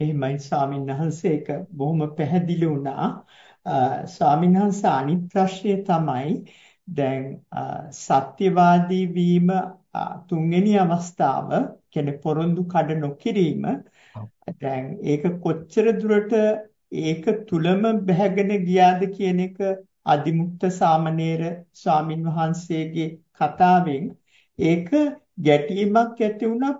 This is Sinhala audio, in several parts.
එහෙමයි ස්වාමීන් වහන්සේ. ඒක බොහොම පැහැදිලි වුණා. ස්වාමීන් වහන්සේ අනිත් ප්‍රශ්නය තමයි දැන් සත්‍යවාදී වීම තුන්වෙනි අවස්ථාව කියන්නේ පොරොන්දු කඩ නොකිරීම. දැන් ඒක කොච්චර දුරට ඒක තුලම බැහැගෙන ගියාද කියන එක අදිමුක්ත සාමණේර ස්වාමින් වහන්සේගේ කතාවෙන්. ඒක ගැටීමක් ඇති වුණා.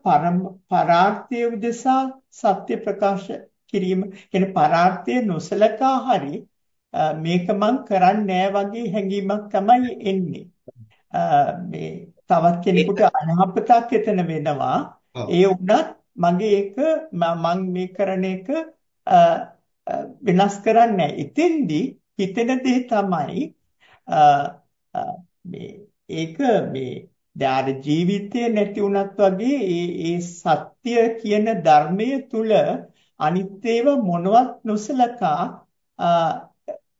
පරාර්ථය උදෙසා සත්‍ය ප්‍රකාශ කිරීම කියන්නේ පරාර්ථය නොසලකා හරි මේක මං කරන්නේ වගේ හැඟීමක් තමයි එන්නේ. මේ තවත් කෙනෙකුට අනාපතක් එතන වෙනවා. ඒ වුණත් මගේ ඒක මං මේ කරන එක වෙනස් කරන්නේ නැහැ. ඉතින්දි හිතෙන දේ තමයි මේ ඒක මේ දැන් ජීවිතය නැති වුණත් වගේ ඒ ඒ සත්‍ය කියන ධර්මයේ තුල අනිත් ඒවා මොනවත් නොසලකා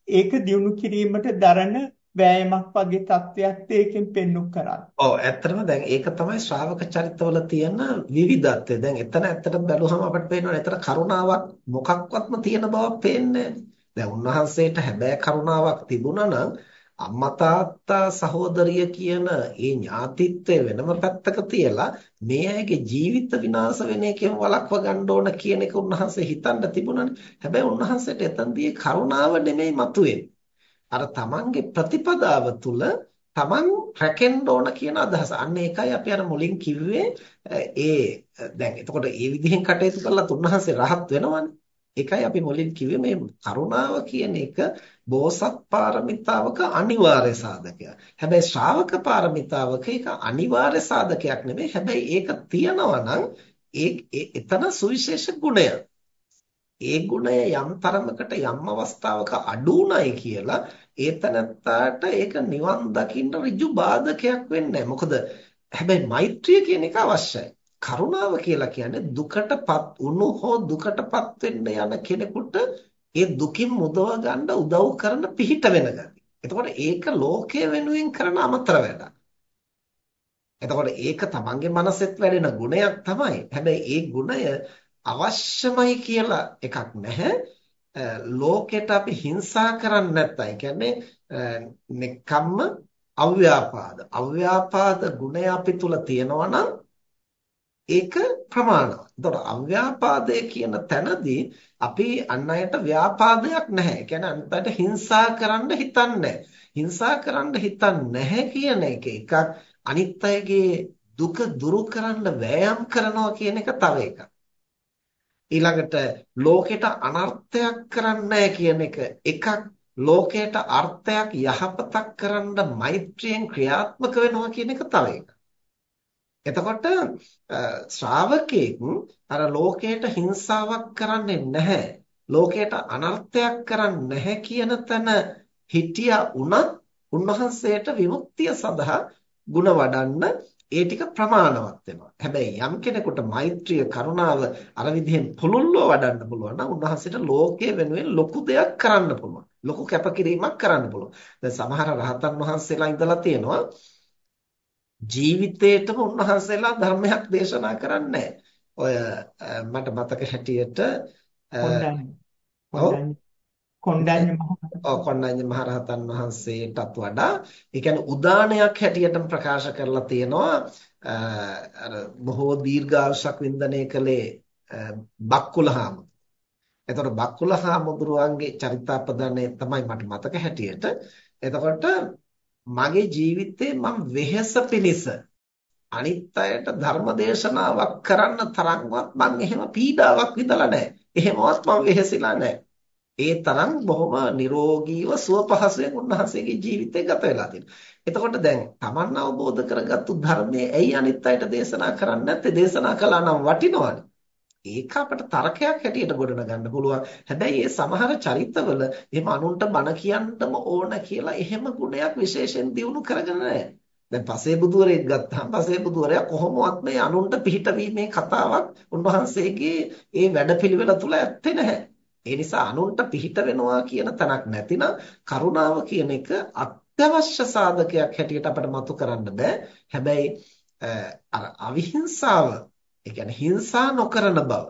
ඒක දියුණු කිරීමට දරන වෑයමක් වගේ තත්වයක් ඒකෙන් පෙන්වු කරා. ඔව් ඇත්තටම දැන් ඒක තමයි ශ්‍රාවක චරිතවල තියෙන විවිධත්වය. දැන් එතන ඇත්තටම බැලුවම අපිට පේනවා එතන කරුණාවක් මොකක්වත්ම තියෙන බවක් පේන්නේ දැන් උන්වහන්සේට හැබෑ කරුණාවක් තිබුණා නම් අම්මා තාත්තා සහෝදරිය කියන ඒ ඥාතිත්වය වෙනම පැත්තක තියලා මේ අයගේ ජීවිත විනාශ වෙන එකෙන් වළක්ව ගන්න ඕන කියන එක උන්වහන්සේ හිතන්න තිබුණානේ. හැබැයි උන්වහන්සේට එතනදී කරුණාව නෙමෙයි මතුවෙන්නේ. අර තමන්ගේ ප්‍රතිපදාව තුල තමන් රැකෙන්න ඕන කියන අදහස. අන්න ඒකයි අපි අර මුලින් කිව්වේ ඒ දැන් එතකොට ඒ විදිහෙන් කටයුතු කළා උන්වහන්සේ රහත් වෙනවනේ. ඒකයි අපි මුලින් කිව්වේ මේ කරුණාව කියන එක බෝසත් පාරමිතාවක අනිවාර්ය සාධකයක්. හැබැයි ශ්‍රාවක පාරමිතාවක ඒක අනිවාර්ය සාධකයක් නෙමෙයි. හැබැයි ඒක තියනවා නම් ඒ එතන සුවිශේෂ ගුණය. ඒ ගුණය යම් තරමකට යම් අවස්ථාවක අඩු උනායි කියලා ඒතනත්තාට ඒක නිවන් දකින්න ඍජු බාධකයක් වෙන්නේ මොකද හැබැයි මෛත්‍රිය කියන එක අවශ්‍යයි. කරුණාව කියලා කියන්නේ දුකටපත් වුණු හෝ දුකටපත් වෙන්න යන කෙනෙකුට ඒ දුකින් මුදව ගන්න උදව් කරන පිහිට වෙන ගතිය. එතකොට ඒක ලෝකයේ වෙනුවෙන් කරන අමතර වැඩක්. එතකොට ඒක තමන්ගේ මනසෙත් වැඩෙන ගුණයක් තමයි. හැබැයි ඒ ගුණය අවශ්‍යමයි කියලා එකක් නැහැ. ලෝකෙට අපි හිංසා කරන්නේ නැත්තම්. ඒ කියන්නේ නෙකම්ම අව්‍යාපාද. අව්‍යාපාද ගුණය අපි තුල තියෙනවා නම් ඒක ප්‍රමාණවත්. එතකොට අව්‍යාපාදය කියන තැනදී අපි අන් අයට ව්‍යාපාදයක් නැහැ. ඒ කියන්නේ අනිත් අයට හිංසා කරන්න හිතන්නේ හිංසා කරන්න හිතන්නේ නැහැ කියන එක එකක්. අනිත් අයගේ දුක දුරු කරන්න වෑයම් කරනවා කියන එක තව එකක්. ඊළඟට ලෝකෙට අනර්ථයක් කරන්නේ කියන එක එකක්. ලෝකයට අර්ථයක් යහපතක් කරන්න මෛත්‍රියෙන් ක්‍රියාත්මක වෙනවා කියන එක තව එකක්. එතකොට ශ්‍රාවකෙක් අර ලෝකයට හිංසාවක් කරන්නේ නැහැ. ලෝකයට අනර්ථයක් කරන්නේ නැහැ කියන තැන හිටියා උනත් උන්වහන්සේට විමුක්තිය සඳහා ಗುಣ වඩන්න ඒ ටික ප්‍රමාණවත් වෙනවා. හැබැයි යම් කෙනෙකුට මෛත්‍රිය කරුණාව අර විදිහෙන් පුළුල්ව වඩන්න පුළුවන් නම් උන්වහන්සේට ලෝකයේ වෙනුවෙන් ලොකු දෙයක් කරන්න පුළුවන්. ලොකු කැපකිරීමක් කරන්න පුළුවන්. දැන් සමහර රහතන් වහන්සේලා ඉඳලා තියෙනවා ජීවිතේටම උන්වහන්සේලා ධර්මයක් දේශනා කරන්නේ ඔය මට මතක හැටියට කොණ්ඩඤ්ඤ. කොණ්ඩඤ්ඤ. මහරහතන් වහන්සේටත් වඩා ඒ කියන්නේ උදානයක් හැටියට ප්‍රකාශ කරලා තියෙනවා. අර බොහෝ දීර්ඝායුෂක් වින්දනය කළේ බක්කුලහාම. එතකොට බක්කුලහාමුදුරුවන්ගේ චරිතාපදණය තමයි මට මතක හැටියට. එතකොට මගේ ජීවිතේ මම වෙහෙස පිණිස අනිත් අයට ධර්ම දේශනාවක් කරන්න තරම්වත් මම එහෙම පීඩාවක් විඳලා නැහැ. එහෙමවත් මම වෙහෙසිලා නැහැ. ඒ තරම් බොහොම නිරෝගීව සුව පහසුවෙන් උන්වහන්සේගේ ජීවිතය ගත වෙලා තියෙනවා. එතකොට දැන් Taman අවබෝධ කරගත්තු ධර්මයේ ඇයි අනිත් අයට දේශනා කරන්නේ නැත්තේ? දේශනා කළා නම් වටිනවනේ. ඒක අපිට තර්කයක් හැටියට ගොඩනගන්න පුළුවන්. හැබැයි මේ සමහර චරිතවල එහෙම අනුන්ට බන කියන්නම ඕන කියලා එහෙම ගුණයක් විශේෂයෙන් දිනු කරගෙන නැහැ. දැන් පසේ බුදුරෙක් ගත්තාම පසේ බුදුරයා කොහොමවත් මේ අනුන්ට පිහිටවීමේ කතාවක් උන්වහන්සේගේ ඒ වැඩපිළිවෙල තුල ඇත්තේ නැහැ. ඒ නිසා අනුන්ට පිහිට වෙනවා කියන තැනක් නැතිනම් කරුණාව කියන එක අත්‍යවශ්‍ය සාධකයක් හැටියට අපිට මතු කරන්න බෑ. හැබැයි අර අවිහිංසාව ඒ කියන්නේ හිංසා නොකරන බව.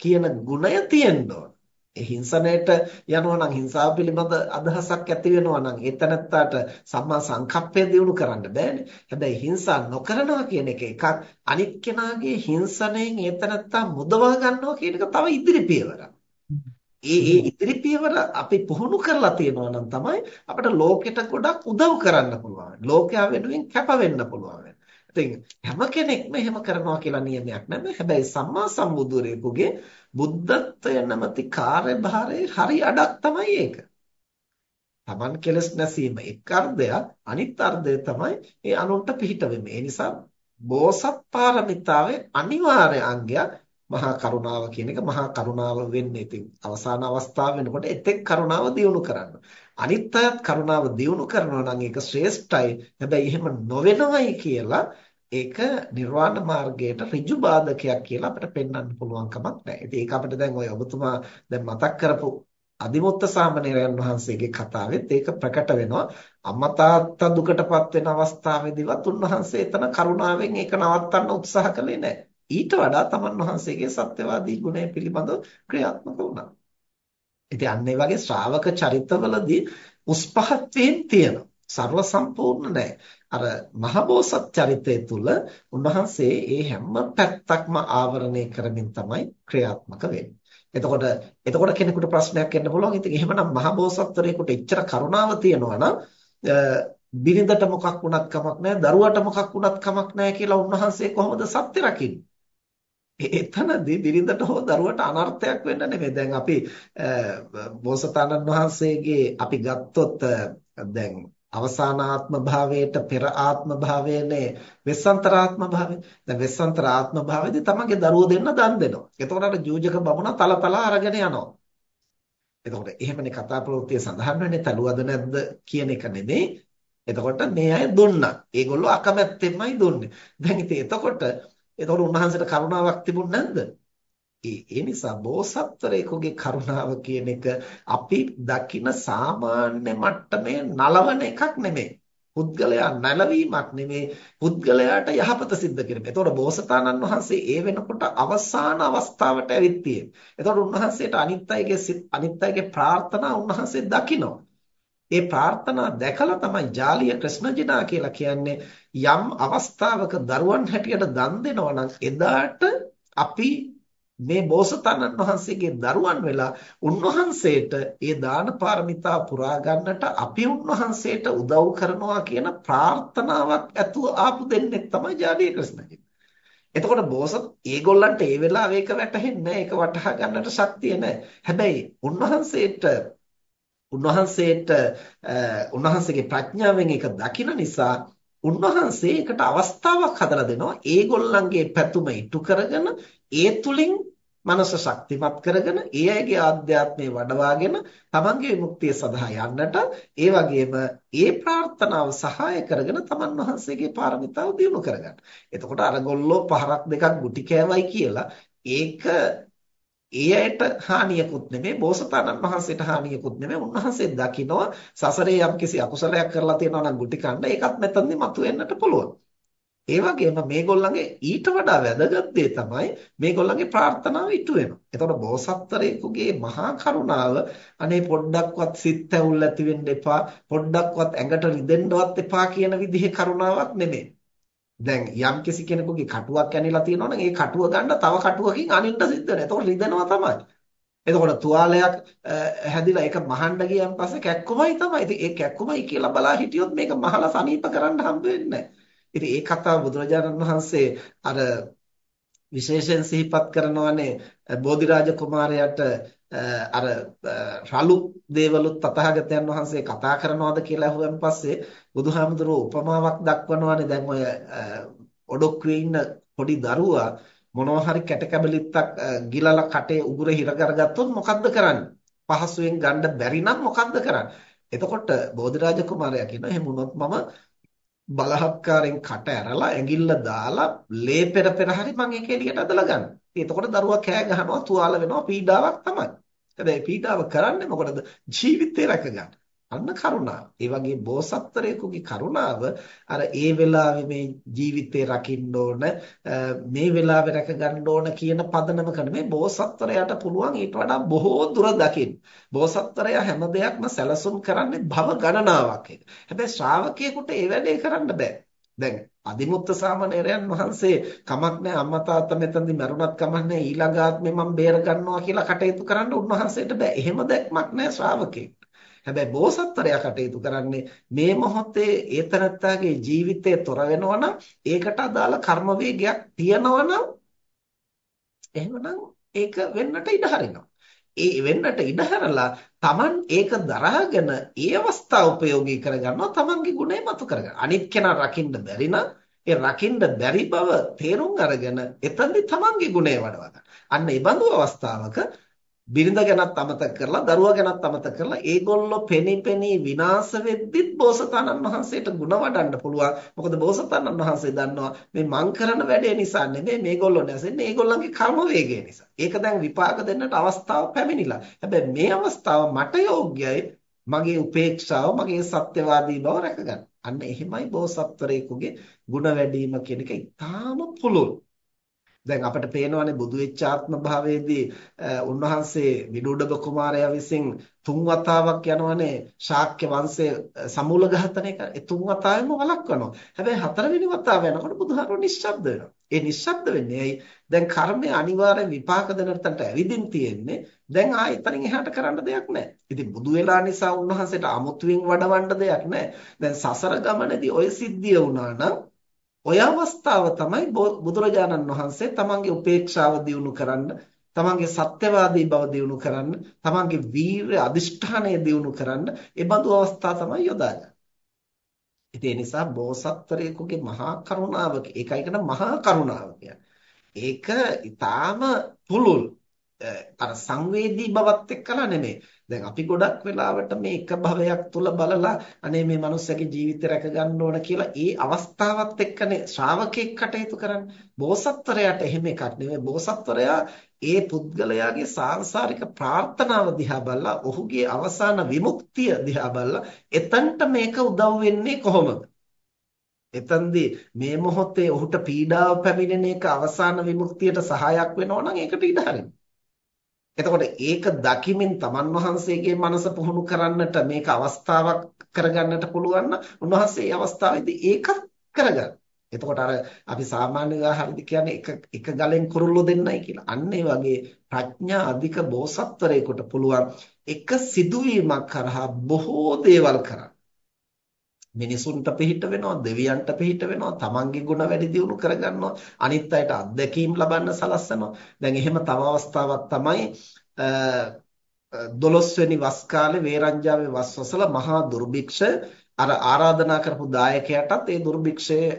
කියන ගුණය තියෙන්න ඕන. ඒ හිංසනයට යනවා නම් හිංසාව පිළිබඳ අදහසක් ඇති වෙනවා නම් ඒ තැනත්තාට සම්මා සංකප්පය දියුණු කරන්න බෑනේ. හැබැයි හිංසා නොකරනවා කියන එක එකක් අනිත් කෙනාගේ හිංසනයෙන් ඒ තැනත්තා මුදවා ගන්නවා කියන එක තව ඉදිරි පියවරක්. ඒ ඒ ඉදිරි පියවර අපි පුහුණු කරලා තියෙනවා නම් තමයි අපිට ලෝකෙට ගොඩක් උදව් කරන්න පුළුවන්. ලෝකයා වෙනුවෙන් කැප වෙන්න පුළුවන්. ඉතින් හැම කෙනෙක්ම එහෙම කරනවා කියලා නියමයක් නැහැ. හැබැයි සම්මා සම්බුදුරෙකුගේ බුද්ධත්වය නැමැති කාර්යභාරයේ හරි අඩක් තමයි ඒක. Taman කෙලස් නැසීම එක් අර්ධයක් අනිත් අර්ධය තමයි ඒ අනුන්ට පිහිට වෙන්නේ. ඒ නිසා බෝසත් පාරමිතාවේ අනිවාර්ය අංගයක් මහා කරුණාව කියන එක මහා කරුණාව වෙන්නේ ඉතින් අවසාන අවස්ථාව වෙනකොට එතෙක් කරුණාව දියුණු කරන්න. අනිත් අයත් කරුණාව දියුණු කරනවා නම් ඒක ශ්‍රේෂ්ඨයි. හැබැයි එහෙම නොවෙනවයි කියලා ඒක නිර්වාණ මාර්ගයට ඍජු බාධකයක් කියලා අපිට පෙන්වන්න පුළුවන් කමක් නැහැ. ඉතින් ඒක අපිට දැන් ඔය ඔබතුමා දැන් මතක් කරපු අදිමුත්ත සාමණේරයන් වහන්සේගේ කතාවෙත් ඒක ප්‍රකට වෙනවා. අම්මා තාත්තා දුකටපත් වෙන අවස්ථාවේදීවත් උන්වහන්සේ එතන කරුණාවෙන් ඒක නවත්තන්න උත්සාහ කළේ නැහැ. ඊට වඩා තමන් වහන්සේගේ සත්‍යවාදී ගුණය පිළිබඳව ක්‍රියාත්මක වුණා. ඉතින් අන්න ඒ වගේ ශ්‍රාවක චරිතවලදී උස් පහත් වීම තියෙනවා. ਸਰව සම්පූර්ණ නැහැ. අර මහබෝසත් චරිතය තුල උන්වහන්සේ ඒ හැම පැත්තක්ම ආවරණය කරමින් තමයි ක්‍රියාත්මක වෙන්නේ. එතකොට එතකොට කෙනෙකුට ප්‍රශ්නයක් එන්න පුළුවන්. ඉතින් එහෙමනම් මහබෝසත්වරයෙකුට එච්චර කරුණාව තියෙනවා නම් බිරිඳට මොකක් වුණත් කමක් නැහැ, දරුවට මොකක් වුණත් කමක් නැහැ කියලා උන්වහන්සේ කොහොමද සත්‍ය රකින්නේ? එතනදී බිරිඳට හෝ දරුවට අනර්ථයක් වෙන්න නෙමෙයි. දැන් අපි බෝසතාණන් වහන්සේගේ අපි ගත්තොත් දැන් අවසානාත්ම භාවයට පෙර ආත්ම භාවයනේ වෙස්සන්තරාත්ම භාවය. දැන් වෙස්සන්තරාත්ම භාවයේදී තමන්ගේ දරුවෝ දෙන්න දන් දෙනවා. එතකොට අර ජූජක බමුණා තලතලා අරගෙන යනවා. එතකොට එහෙමනේ කතා ප්‍රවෘත්තිය සඳහන් වෙන්නේ තලුවද නැද්ද කියන එක නෙමෙයි. එතකොට මේ අය දුන්නා. ඒගොල්ලෝ අකමැත්තෙන්මයි දුන්නේ. දැන් ඉතින් එතකොට එතකොට උන්වහන්සේට කරුණාවක් තිබුණ නැද්ද? ඒ නිසා බෝසත්වරයෙකුගේ කරුණාව කියන එක අපි දකින සාමාන්‍ය මට්ටමේ නලවන එකක් නෙමෙයි. පුද්ගලයා නැලවීමක් නෙමෙයි පුද්ගලයාට යහපත සිද්ධ කිරීම. එතකොට බෝසතාණන් වහන්සේ ඒ වෙනකොට අවසාන අවස්ථාවට ඇවිත් තියෙනවා. එතකොට උන්වහන්සේට අනිත් අයගේ අනිත් අයගේ ප්‍රාර්ථනා උන්වහන්සේ දකිනවා. ඒ ප්‍රාර්ථනා දැකලා තමයි ජාලිය ක්‍රිෂ්ණජිනා කියලා කියන්නේ යම් අවස්ථාවක දරුවන් හැටියට දන් දෙනවා නම් එදාට අපි මේ බෝසතාණන් වහන්සේගේ දරුවන් වෙලා උන්වහන්සේට ඒ දාන පාරමිතා පුරා ගන්නට අපි උන්වහන්සේට උදව් කරනවා කියන ප්‍රාර්ථනාවක් ඇතුව ආපු දෙන්නෙක් තමයි ජාලිය ක්‍රිෂ්ණජිනා. එතකොට බෝසත් ඒගොල්ලන්ට ඒ වෙලාව ඒක වැටහෙන්නේ නැහැ ඒක වටහා ගන්නට ශක්තිය නැහැ. හැබැයි උන්වහන්සේට උන්වහන්සේට උන්වහන්සේගේ ප්‍රඥාවෙන් ඒක දකින නිසා උන්වහන්සේ ඒකට අවස්ථාවක් හදලා දෙනවා ඒගොල්ලන්ගේ පැතුම ඉටු කරගෙන ඒ තුලින් මනස ශක්තිමත් කරගෙන ඒ අයගේ ආධ්‍යාත්මය වඩවාගෙන තමන්ගේ විමුක්තිය සඳහා යන්නට ඒ වගේම ඒ ප්‍රාර්ථනාව සහාය කරගෙන තමන් වහන්සේගේ පාරමිතාව දියුණු කරගන්න. එතකොට අරගොල්ලෝ පහරක් දෙකක් ගුටි කෑවයි කියලා ඒක ඒ ඇයට හානියකුත් නෙමෙයි බෝසතාණන් වහන්සේට හානියකුත් නෙමෙයි උන්වහන්සේ දකිනවා සසරේ යම්කිසි අකුසලයක් කරලා තියෙනවා නම් ගුටි කන්න ඒකත් මෙතනදි මතුවෙන්නට පුළුවන්. ඒ වගේම මේගොල්ලන්ගේ ඊට වඩා වැදගත් දේ තමයි මේගොල්ලන්ගේ ප්‍රාර්ථනාව ඉටු වෙනවා. එතකොට බෝසත්තරයෙකුගේ මහා කරුණාව අනේ පොඩ්ඩක්වත් සිත් ඇවුල් ඇති වෙන්න එපා පොඩ්ඩක්වත් ඇඟට රිදෙන්නවත් එපා කියන විදිහේ කරුණාවක් නෙමෙයි. දැන් යම් කිසි කෙනෙකුගේ කටුවක් ඇනිලා තියෙනවා නම් ඒ කටුව ගන්න තව කටුවකින් අනින්න සිද්ධ වෙනවා. එතකොට රිදෙනවා තමයි. එතකොට තුවාලයක් හැදිලා ඒක මහන්න ගියන් පස්සේ කැක්කුමයි තමයි. ඉතින් ඒ කැක්කුමයි කියලා බලා හිටියොත් මේක මහලා සනීප කරන්න හම්බ වෙන්නේ ඉතින් ඒ කතාව බුදුරජාණන් වහන්සේ අර විශේෂයෙන් සිහිපත් කරනවානේ බෝධිරාජ කුමාරයාට අර රළු දේවලුත් තථාගතයන් වහන්සේ කතා කරනවාද කියලා අහුවන් පස්සේ බුදුහාමුදුරුවෝ උපමාවක් දක්වනවානේ දැන් ඔය ඔඩොක්කේ ඉන්න පොඩි දරුවා මොනවා හරි කැට කැබලිත්තක් ගිලලා කටේ උගුර හිර කරගත්තොත් මොකද්ද කරන්නේ? පහසුවෙන් ගන්න බැරි නම් මොකද්ද කරන්නේ? එතකොට බෝධිරාජ කුමාරයා කියනවා එහෙම වුණොත් මම බලහත්කාරයෙන් කට ඇරලා ඇඟිල්ල දාලා ලේ පෙර පෙර හරි මම ඒක එළියට අදලා ගන්න. එතකොට දරුවා කෑ ගහනවා තුවාල වෙනවා පීඩාවක් තමයි. හැබැයි පීඩාව කරන්නේ මොකටද? ජීවිතේ රැක ගන්න. අන්න කරුණාව. ඒ වගේ බෝසත්තරයෙකුගේ කරුණාව අර ඒ වෙලාවේ මේ ජීවිතේ රකින්න ඕන මේ වෙලාවේ රැක ගන්න ඕන කියන පදනමක නෙමෙයි බෝසත්තරයාට පුළුවන් ඊට වඩා බොහෝ දුර දකින්න. බෝසත්තරයා හැම දෙයක්ම සැලසුම් කරන්නේ භව ගණනාවක් එක. හැබැයි ශ්‍රාවකයෙකුට ඒ වැඩේ කරන්න බෑ. දැන් අදිමුත්ත සාමණේරයන් වහන්සේ කමක් නැහැ අම්මා තාත්තා මෙතනදී මරුණත් කමක් නැහැ ඊළඟ ආත්මේ මම බේර ගන්නවා කියලා කටයුතු කරන්න උන්වහන්සේට බෑ. එහෙම දැක්මක් නැහැ ශ්‍රාවකෙක්. හැබැයි බෝසත්වරයා කටයුතු කරන්නේ මේ මොහොතේ ඒතරත්තාගේ ජීවිතය තොර වෙනවා නම් ඒකට අදාළ කර්ම වේගයක් තියනවා නම් එහෙමනම් ඒක වෙන්නට ඉඩ හරිනවා. ඒ වෙන්නට ඉඩ හැරලා Taman ඒක දරාගෙන ඒ අවස්ථාව උපයෝගී කරගන්නවා Tamanගේ ගුණය මතු කරගන්න. අනිත් කෙනා රකින්න බැරි නම් ඒ රකින්න බැරි බව තේරුම් අරගෙන එතනදී Tamanගේ ගුණය වඩවා ගන්න. අන්න ඒ බඳු අවස්ථාවක බිරිඳ ගැනත් අමතක කරලා දරුවා ගැනත් අමතක කරලා ඒගොල්ලෝ පෙනිපෙනී විනාශ වෙද්දිත් බෝසතාණන් වහන්සේට ಗುಣ වඩන්න පුළුවන්. මොකද බෝසතාණන් වහන්සේ දන්නවා මේ මං කරන වැඩේ නිසා නෙමෙයි මේගොල්ලෝ නැසෙන්නේ ඒගොල්ලන්ගේ කර්ම වේගය නිසා. ඒක දැන් විපාක දෙන්නට අවස්ථාව පැමිණිලා. හැබැයි මේ අවස්ථාව මට යෝග්‍යයි මගේ උපේක්ෂාව මගේ සත්‍යවාදී බව රැකගන්න. අන්න එහෙමයි බෝසත්වරයෙකුගේ ಗುಣ වැඩිම කියන එක ඉතාම පුළුල්. දැන් අපිට පේනවානේ බුදු වෙච්ච ආත්ම භාවයේදී උන්වහන්සේ විදුඩබ කුමාරයා විසින් තුන් වතාවක් යනවනේ ශාක්‍ය වංශය සමූල ඝාතනය කර. ඒ තුන් වතාවෙම වළක්වනවා. හැබැයි හතරවෙනි වතාව යනකොට බුදුහාරෝ නිශ්ශබ්ද වෙනවා. ඒ නිශ්ශබ්ද වෙන්නේ ඇයි? දැන් කර්මය අනිවාර්යෙන් විපාක දෙන තැනට ඇවිදින් තියෙන්නේ. දැන් ආ එතනින් එහාට කරන්න දෙයක් නැහැ. ඉතින් බුදු වෙලා නිසා උන්වහන්සේට අමුතුවෙන් වඩවන්න දෙයක් නැහැ. දැන් සසර ගමනේදී ওই සිද්ධිය වුණා නම් ඔය අවස්ථාව තමයි බුදුරජාණන් වහන්සේ තමන්ගේ උපේක්ෂාව දියුණු කරන්න, තමන්ගේ සත්‍යවාදී බව දියුණු කරන්න, තමන්ගේ වීරය අදිෂ්ඨානය දියුණු කරන්න ඒ බඳු අවස්ථා තමයි යොදාගන්නේ. ඒ නිසා බෝසත්වරයෙකුගේ මහා කරුණාව ඒකයි කියන මහා කරුණාව ඒක ඊටාම පුළුල් අර සංවේදී බවත් එක්කලා නෙමෙයි. දැන් අපි ගොඩක් වෙලාවට මේ එක භවයක් තුල බලලා අනේ මේ මනුස්සයාගේ ජීවිතය රැක ගන්න ඕන කියලා ඒ අවස්ථාවත් එක්කනේ ශ්‍රාවකෙක් කටයුතු කරන්නේ. බෝසත්වරයාට එහෙම එකක් නෙමෙයි. බෝසත්වරයා ඒ පුද්ගලයාගේ සාංශාරික ප්‍රාර්ථනාව දිහා බලලා ඔහුගේ අවසාන විමුක්තිය දිහා බලලා එතනට මේක උදව් වෙන්නේ කොහොමද? එතෙන්දී මේ මොහොතේ ඔහුට පීඩාව පැමිණෙන එක අවසාන විමුක්තියට සහායක් වෙනවා නම් ඒකට ඉඩ හරිනවා. එතකොට ඒක දකිමින් තමන් වහන්සේගේ මනස පුහුණු කරන්නට මේක අවස්ථාවක් කරගන්නට පුළුවන් නම් උන්වහන්සේ මේ අවස්ථාවේදී ඒකත් කරගන්න. එතකොට අර අපි සාමාන්‍ය උදාහරණයක් කියන්නේ එක එක ගලෙන් කුරුල්ලෝ දෙන්නයි කියලා. අන්න ඒ වගේ ප්‍රඥා අධික බෝසත්වරයෙකුට පුළුවන් එක සිදුවීමක් කරහා බොහෝ දේවල් කරන්න. මිනිසුන්ට පිහිට වෙනවා දෙවියන්ට පිහිට වෙනවා තමන්ගේ ගුණ වැඩි දියුණු කරගන්නවා අනිත් අයට අත්දැකීම් ලබන්න සලස්සනවා. දැන් එහෙම තව අවස්ථාවක් තමයි දොළොස්වෙනි වස් කාලේ වේරංජාවේ වස්වසල මහා දුර්භික්ෂ අර ආරාධනා කරපු දායකයාටත් ඒ දුර්භික්ෂයේ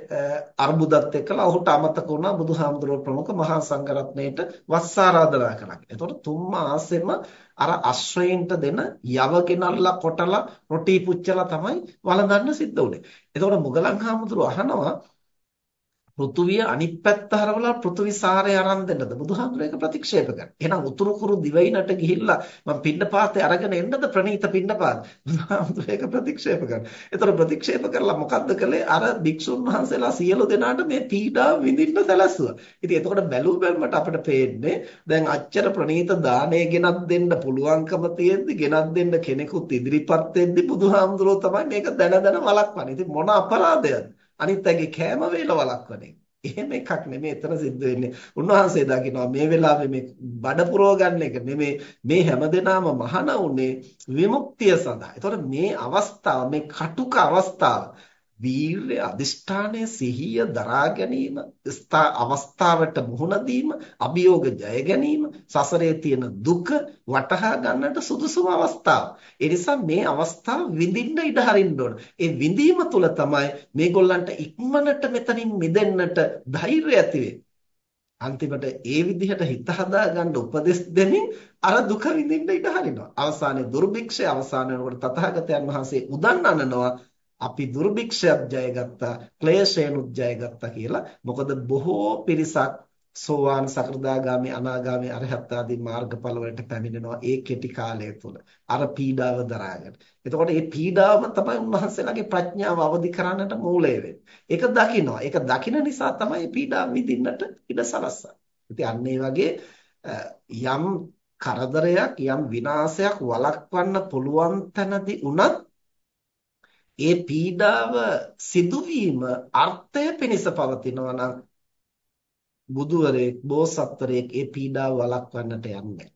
අර්බුදත් එක්කලා ඔහුට අමතක වුණා බුදුහාමුදුරුවෝ ප්‍රමුඛ මහා සංඝරත්නයට වස් ආරාධනා කළා. එතකොට තුන් මාසෙම අර අශ්‍රයින්ට දෙන යව ගෙනල්ලා කොටලා රොටි පුච්චලා තමයි වළඳන්න සිද්ධ වුනේ. එතකොට මුගලන් හාමුදුරුවෝ අහනවා පෘථුවිය අනිත් පැත්ත හරවලා පෘථුවි සාරය අරන් දෙන්නද බුදුහාමුදුරේ ඒක ප්‍රතික්ෂේප කරනවා. එහෙනම් උතුරු කුරු දිවයිනට ගිහිල්ලා මම පින්නපාතේ අරගෙන එන්නද ප්‍රණීත පින්නපාත. බුදුහාමුදුරේ ඒක ප්‍රතික්ෂේප කරනවා. ඒතර ප්‍රතික්ෂේප කරලා මොකද්ද කළේ? අර භික්ෂුන් වහන්සේලා සියලු දෙනාට මේ පීඩාව විඳින්න සැලැස්සුවා. ඉතින් එතකොට බැලු බැලමට අපිට පේන්නේ දැන් අච්චර ප්‍රණීත දාණය ගෙනත් දෙන්න පුළුවන්කම තියෙද්දි ගෙනත් දෙන්න කෙනෙකුත් ඉදිරිපත් වෙද්දි බුදුහාමුදුරෝ තමයි මේක දැන දැන වළක්වන්නේ. ඉතින් මොන අපරාධයක්ද? අනිත් අයගේ කෑම වේල වළක්වන එක. එහෙම එකක් නෙමෙයි එතන සිද්ධ වෙන්නේ. උන්වහන්සේ දකිනවා මේ වෙලාවේ මේ බඩ පුරව ගන්න එක නෙමෙයි මේ හැමදෙනාම මහාන උනේ විමුක්තිය සඳහා. ඒතකොට මේ අවස්ථාව මේ කටුක අවස්ථාව වීරය අදිෂ්ඨානය සිහිය දරා ගැනීම අවස්ථාවට මුහුණ දීම අභියෝග ජය ගැනීම සසරේ තියෙන දුක වටහා ගන්නට සුදුසුම අවස්ථාව. ඒ නිසා මේ අවස්ථාව විඳින්න ඉඩ හරින්න ඕන. ඒ විඳීම තුළ තමයි මේගොල්ලන්ට ඉක්මනට මෙතනින් මිදෙන්නට ධෛර්යය ඇති අන්තිමට ඒ විදිහට හිත හදා ගන්න උපදෙස් දෙමින් අර දුක විඳින්න ඉඩ හරිනවා. අවසානයේ දුර්භික්ෂය අවසාන වෙනකොට තථාගතයන් වහන්සේ උදන් අනනවා අපි දුර්භික්ෂයක් ජයගත්තා ක්ලේශයනුත් ජයගත්තා කියලා මොකද බොහෝ පිරිසක් සෝවාන් සකෘදාගාමි අනාගාමි අරහත් ආදී මාර්ගඵල වලට පැමිණෙනවා ඒ කෙටි කාලය තුල අර පීඩාව දරාගෙන. එතකොට මේ පීඩාවම තමයි උන්වහන්සේලාගේ ප්‍රඥාව අවදි කරන්නට මූලය ඒක දකිනවා. ඒක දකින නිසා තමයි පීඩාව විඳින්නට ඉඩ සලස්සන්නේ. ඉතින් අන්න වගේ යම් කරදරයක් යම් විනාශයක් වළක්වන්න පුළුවන් තැනදී උනත් ඒ පීඩාව සිදුවීම අර්ථය පිණිස පවතිනවා නම් බුදුවරයෙක් බෝසත්වරයෙක් ඒ පීඩාව වළක්වන්නට යන්නේ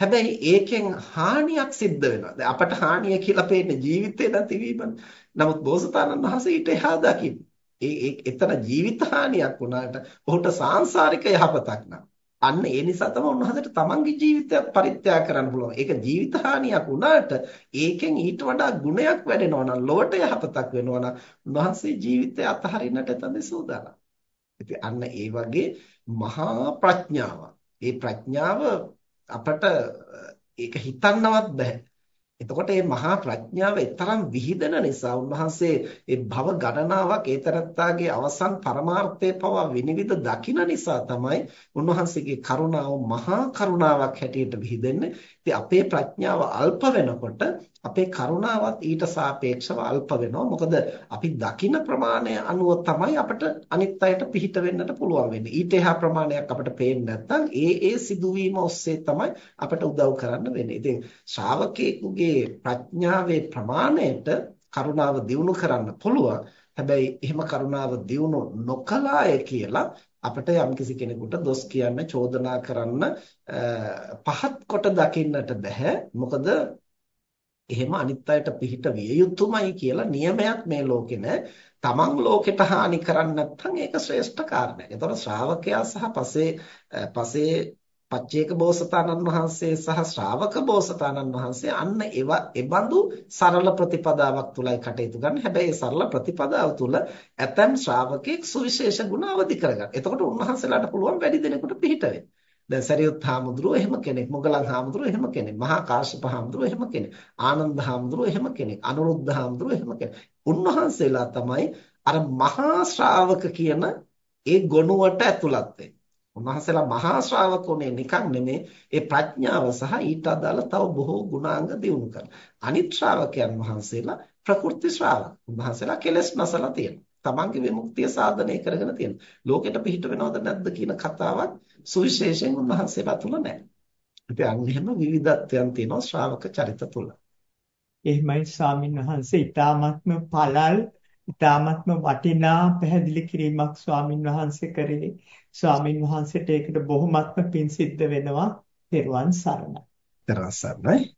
හැබැයි ඒකෙන් හානියක් සිද්ධ වෙනවා. දැන් අපට හානිය කියලා පේන්නේ ජීවිතේ නැතිවීමනේ. නමුත් බෝසතාණන් වහන්සේ ඊට එහා දකින්න. ඒ එතන ජීවිත හානියක් වුණාට ඔහුට සාංශාරික යහපතක් නෑ. අන්න ඒ නිසා තමයි උන්වහන්සේට තමන්ගේ ජීවිතයත් පරිත්‍යාග කරන්න පුළුවන්. ඒක ජීවිත හානියක් වුණාට ඒකෙන් ඊට වඩා ගුණයක් වැඩෙනවා නම් ලොවට යහපතක් වෙනවා නම් උන්වහන්සේ ජීවිතය අතහරින්නට එතනදී සූදානම්. ඉතින් අන්න ඒ වගේ මහා ප්‍රඥාවක්. ඒ ප්‍රඥාව අපට ඒක හිතන්නවත් බෑ. එතකොට මේ මහා ප්‍රඥාව තරම් විහිදෙන නිසා උන්වහන්සේ ඒ භව ගණනාවක් ඒ තරත්තාගේ අවසන් පරමාර්ථය පවා විනිවිද දකින නිසා තමයි උන්වහන්සේගේ කරුණාව මහා කරුණාවක් හැටියට විහිදෙන්නේ. ඉතින් අපේ ප්‍රඥාව අල්ප වෙනකොට අපේ කරුණාවත් ඊට සාපේක්ෂව අල්ප වෙනවා. මොකද අපි දකින ප්‍රමාණය අනුව තමයි අපිට අනිත් අයට පිහිට වෙන්නට පුළුවන් වෙන්නේ. ඊට එහා ප්‍රමාණයක් අපිට පේන්නේ නැත්නම් ඒ ඒ සිදුවීම ඔස්සේ තමයි අපිට උදව් කරන්න වෙන්නේ. ඉතින් ශ්‍රාවකයෙකුගේ ප්‍රඥාවේ ප්‍රමාණයට කරුණාව දියුණු කරන්න පුළුවන්. හැබැයි එහෙම කරුණාව දියුණු නොකලාය කියලා අපිට යම්කිසි කෙනෙකුට දොස් කියන්න චෝදනා කරන්න පහත් කොට දකින්නට බෑ මොකද එහෙම අනිත් අයට පිහිට විය යුතුමයි කියලා නියමයක් මේ ලෝකේ නැහැ. තමන් ලෝකෙට හානි කරන්නේ නැත්නම් ඒක ශ්‍රේෂ්ඨ කාරණයක්. ඒතකොට ශ්‍රාවකයා සහ පසේ පසේ පච්චේක බෝසතාණන් වහන්සේ සහ ශ්‍රාවක බෝසතාණන් වහන්සේ අන්න ඒව එබඳු සරල ප්‍රතිපදාවක් තුලයි කටයුතු කරන්නේ. හැබැයි ඒ සරල ප්‍රතිපදාව තුල ඇතම් ශ්‍රාවකෙක් සුවිශේෂ ගුණ අවදි කරගන්න. එතකොට උන්වහන්සේලාට පුළුවන් වැඩි දෙනෙකුට පිහිට වෙන්න. දැන් සරියුත් හාමුදුරුවෝ එහෙම කෙනෙක් මොගලන් හාමුදුරුවෝ එහෙම කෙනෙක් මහා කාශ්‍යප හාමුදුරුවෝ එහෙම කෙනෙක් ආනන්ද හාමුදුරුවෝ එහෙම කෙනෙක් අනුරුද්ධ හාමුදුරුවෝ එහෙම කෙනෙක්. උන්වහන්සේලා තමයි අර මහා ශ්‍රාවක කියන ඒ ගොනුවට ඇතුළත් වෙන්නේ. උන්වහන්සේලා මහා ශ්‍රාවකුනේ නිකන් නෙමේ ඒ ප්‍රඥාව සහ ඊට අදාළ තව බොහෝ ගුණාංග දිනු කරන අනිත් ශ්‍රාවකයන් වහන්සේලා ප්‍රකෘති ශ්‍රාවක. උන්වහන්සේලා කෙලස් නැසලා තියෙනවා. තමන්ගේ විමුක්තිය සාධනය කරගෙන තියෙනවා. ලෝකෙට පිහිට වෙනවද නැද්ද කියන කතාවක් සුවිශේෂයෙන් උන්වහන්සේලා තුල නැහැ. ඉතින් අන්න එහෙම විවිධත්වයන් තියෙනවා ශ්‍රාවක චරිත තුල. එහෙමයි ස්වාමින් වහන්සේ ඊ타ත්ම පළල් ඊ타ත්ම වටිනා පැහැදිලි කිරීමක් ස්වාමින් වහන්සේ කරේ. ස්වාමින් වහන්සේට ඒකට බොහොමත්ම පිං සිද්ධ වෙනවා. පෙරවන් සරණයි. පෙරවන් සරණයි.